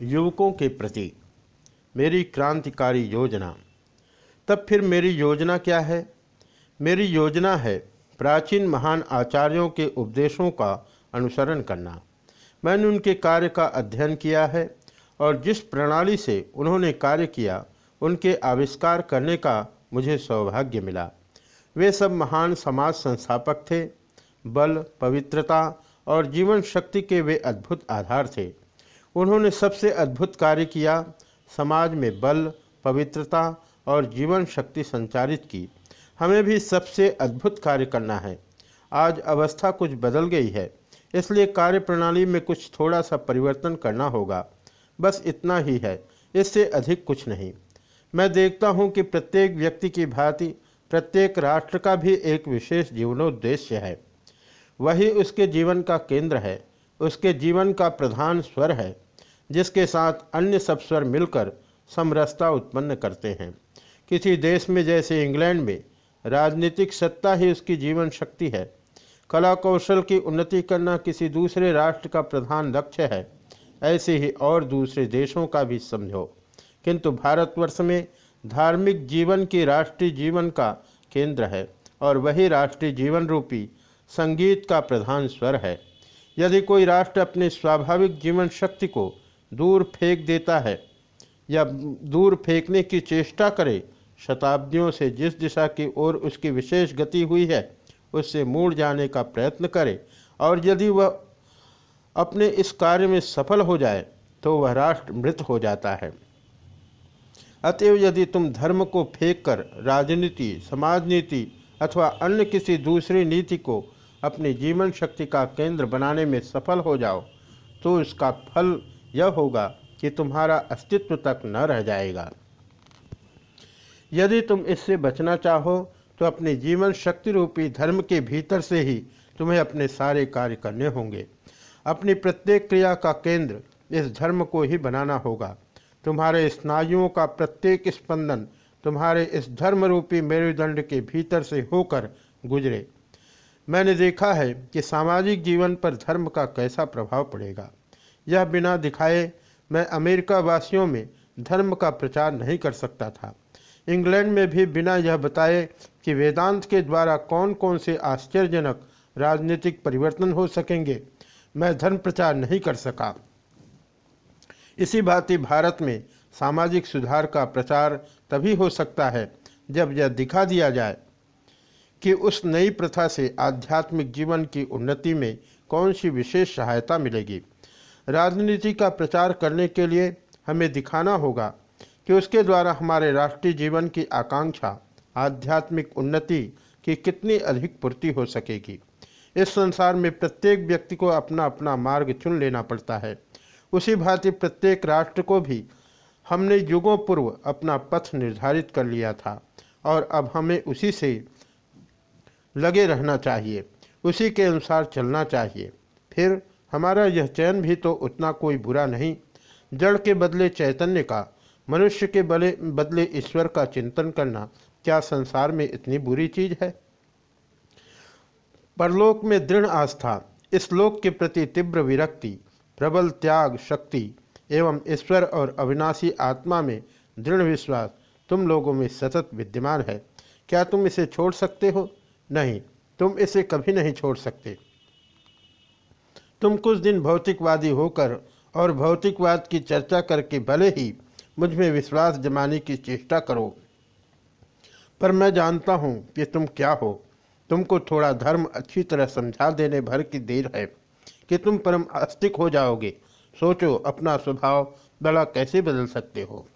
युवकों के प्रति मेरी क्रांतिकारी योजना। तब फिर मेरी योजना क्या है? मेरी योजना है प्राचीन महान आचार्यों के उपदेशों का अनुसरण करना। मैंने उनके कार्य का अध्ययन किया है और जिस प्रणाली से उन्होंने कार्य किया, उनके आविष्कार करने का मुझे सौभाग्य मिला। वे सब महान समाज संस्थापक थे। बल, पवित्रता और जीवन शक्ति के वे अद्भुत आधार थे। उन्होंने सबसे अद्भुत कार्य किया, समाज में बल, पवित्रता और जीवन शक्ति संचारित की। हमें भी सबसे अद्भुत कार्य करना है। आज अवस्था कुछ बदल गई है, इसलिए कार्य प्रणाली में कुछ थोड़ा सा परिवर्तन करना होगा। बस इतना ही है, इससे अधिक कुछ नहीं। मैं देखता हूँ कि प्रत्येक व्यक्ति की भांति, प्रत्येक राष्ट्र का भी एक विशेष जीवनोद्देश्य है। वही उसके जीवन का केंद्र है, उसके जीवन का प्रधान स्वर है। जिसके साथ अन्य सब स्वर मिलकर समरसता उत्पन्न करते हैं। किसी देश में जैसे इंग्लैंड में राजनीतिक सत्ता ही उसकी जीवन शक्ति है। कला कौशल की उन्नति करना किसी दूसरे राष्ट्र का प्रधान लक्ष्य है। ऐसे ही और दूसरे देशों का भी समझो। किंतु भारतवर्ष में धार्मिक जीवन की राष्ट्रीय जीवन का केंद्र है और वही राष्ट्रीय जीवन रूपी संगीत का प्रधान स्वर है। यदि कोई राष्ट्र अपने स्वाभाविक जीवन शक्ति को दूर फेंक देता है या दूर फेंकने की चेष्टा करे, शताब्दियों से जिस दिशा की ओर उसकी विशेष गति हुई है, उससे मूड जाने का प्रयत्न करे। और यदि वह अपने इस कार्य में सफल हो जाए तो वह राष्ट्र मृत हो जाता है। अतएव यदि तुम धर्म को फेंक कर राजनीति समाज नीति अथवा अन्य किसी दूसरी नीति को अपनी जीवन शक्ति का केंद्र बनाने में सफल हो जाओ तो इसका फल यह होगा कि तुम्हारा अस्तित्व तक न रह जाएगा। यदि तुम इससे बचना चाहो तो अपने जीवन शक्ति रूपी धर्म के भीतर से ही तुम्हें अपने सारे कार्य करने होंगे। अपनी प्रत्येक क्रिया का केंद्र इस धर्म को ही बनाना होगा। तुम्हारे स्नायुओं का प्रत्येक स्पंदन तुम्हारे इस धर्म रूपी मेरुदंड के भीतर से होकर गुजरे। मैंने देखा है कि सामाजिक जीवन पर धर्म का कैसा प्रभाव पड़ेगा। यह बिना दिखाए मैं अमेरिका वासियों में धर्म का प्रचार नहीं कर सकता था। इंग्लैंड में भी बिना यह बताए कि वेदांत के द्वारा कौन कौन से आश्चर्यजनक राजनीतिक परिवर्तन हो सकेंगे, मैं धर्म प्रचार नहीं कर सका। इसी भांति भारत में सामाजिक सुधार का प्रचार तभी हो सकता है जब यह दिखा दिया जाए कि उस नई प्रथा से आध्यात्मिक जीवन की उन्नति में कौन सी विशेष सहायता मिलेगी। राजनीति का प्रचार करने के लिए हमें दिखाना होगा कि उसके द्वारा हमारे राष्ट्रीय जीवन की आकांक्षा, आध्यात्मिक उन्नति की कितनी अधिक पूर्ति हो सकेगी। इस संसार में प्रत्येक व्यक्ति को अपना अपना मार्ग चुन लेना पड़ता है। उसी भांति प्रत्येक राष्ट्र को भी हमने युगों पूर्व अपना पथ निर्धारित कर लिया था और अब हमें उसी से लगे रहना चाहिए, उसी के अनुसार चलना चाहिए। फिर हमारा यह चयन भी तो उतना कोई बुरा नहीं। जड़ के बदले चैतन्य का, मनुष्य के बले, बदले ईश्वर का चिंतन करना क्या संसार में इतनी बुरी चीज़ है? परलोक में दृढ़ आस्था, इस लोक के प्रति तीव्र विरक्ति, प्रबल त्याग, शक्ति एवं ईश्वर और अविनाशी आत्मा में दृढ़ विश्वास तुम लोगों में सतत विद्यमान है। क्या तुम इसे छोड़ सकते हो? नहीं, तुम इसे कभी नहीं छोड़ सकते। तुम कुछ दिन भौतिकवादी होकर और भौतिकवाद की चर्चा करके भले ही मुझमें विश्वास जमाने की चेष्टा करो। पर मैं जानता हूँ कि तुम क्या हो। तुमको थोड़ा धर्म अच्छी तरह समझा देने भर की देर है कि तुम परम आस्तिक हो जाओगे। सोचो, अपना स्वभाव बड़ा कैसे बदल सकते हो?